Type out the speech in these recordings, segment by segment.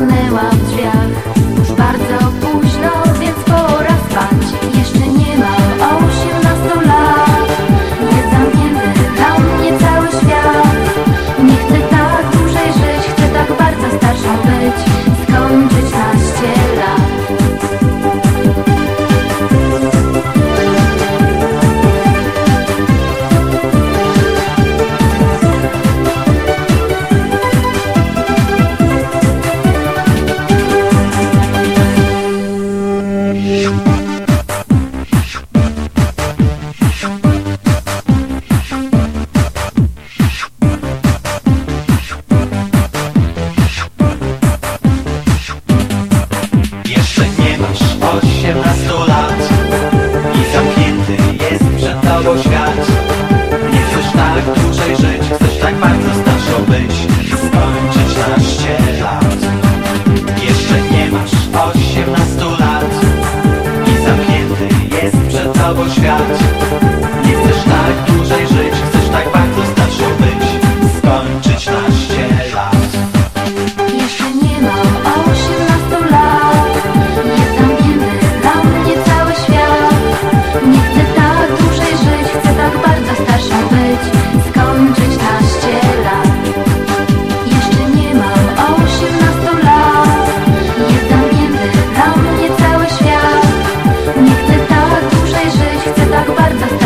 雨は tobą świat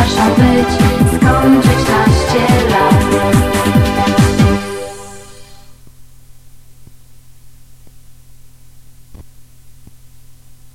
多少悲剧？